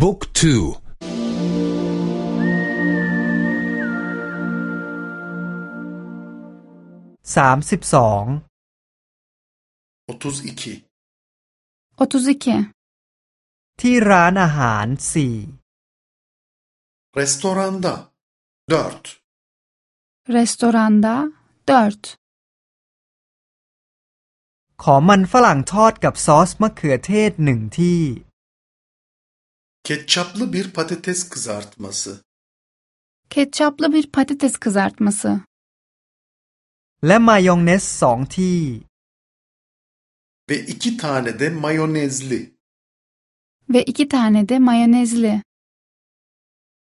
บุ๊กทูสามสิบสองอตุสอิกิอตุสิกิที่ร้านอาหารสี่รีสตอรันดาดอร์ตรีสตอรันดาดอร์ขอมันฝรั่งทอดกับซอสมะเขือเทศหนึ่งที่ Ketçaplı bir patates kızartması Ketçaplı bir patates kızartması และมายองเนสสองที่ ve iki tane de mayonezli ve iki tane de mayonezli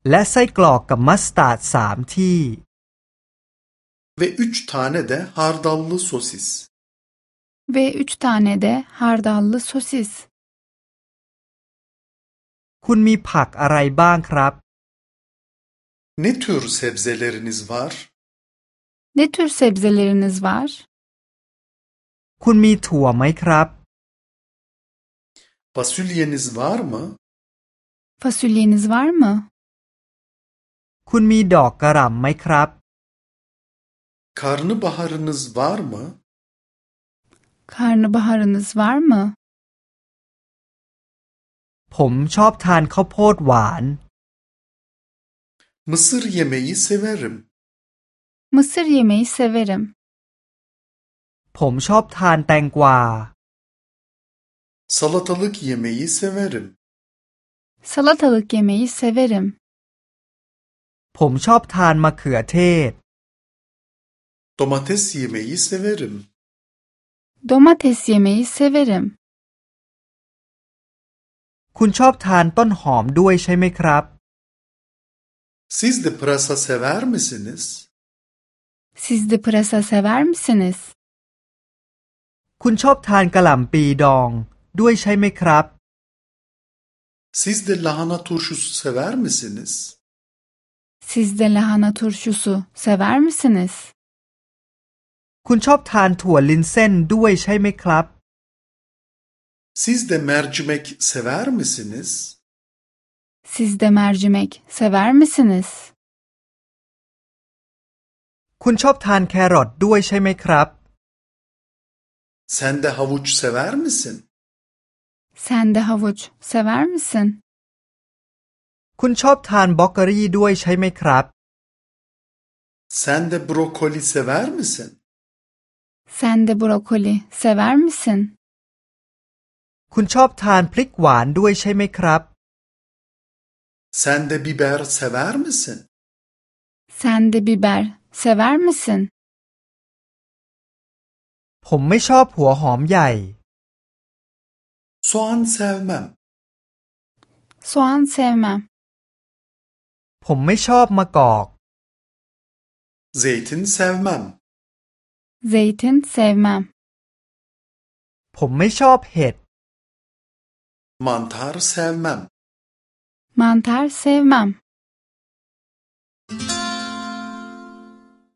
และไส้กรอกกับมัสตาร์ดสามที่ ve üç tane de hardallı sosis. ve üç tane de hardallı sosis คุณมีผักอะไรบ้างครับ Ne tür sebzeleriniz var? Ne tür sebzeleriniz var? คุณมีถั่วไหมครับ Fasulyeniz var mı? Fasulyeniz var mı? คุณมีดอกกระหล่ำไหมครับ Karnabaharınız var mı? Karnabaharınız var mı? ผมชอบทานข้าวโพดหวาน Mısır yemeği severim. Mısır yemeği severim. ผมชอบทานแตงกวา Salatalık yemeği severim. Salatalık yemeği severim. ผมชอบทานมะเขือเทศ Domates yemeği severim. Domates yemeği severim. คุณชอบทานต้นหอมด้วยใช่ไหมครับ Siz de pırasa sever misiniz? Siz de pırasa sever misiniz? คุณชอบทานกะหล่ำปีดองด้วยใช่ไหมครับ Siz de lahana turşusu sever misiniz? Siz de lahana turşusu sever misiniz? คุณชอบทานถั่วลินเส้นด้วยใช่ไหมครับ Siz de mercimek sever misiniz? Siz de mercimek sever misiniz? คุณชอบทานแครอทด้วยใช่ไหมครับ Sen de havuç sever misin? Sen de havuç sever misin? คุณชอบทานบล็อกเกอรี่ด้วยใช่ไหมครับ Sen de brokoli sever misin? Sen de brokoli sever misin? คุณชอบทานพริกหวานด้วยใช่ไหมครับ Sen de biber sever misin? Sen de biber sever misin? ผมไม่ชอบหัวหอมใหญ่ Soğan sevmem. Soğan sevmem. ผมไม่ชอบมะกอก Zeytin sevmem. Zeytin sevmem. ผมไม่ชอบเห็ด Mantar sevmem. Mantar sevmem.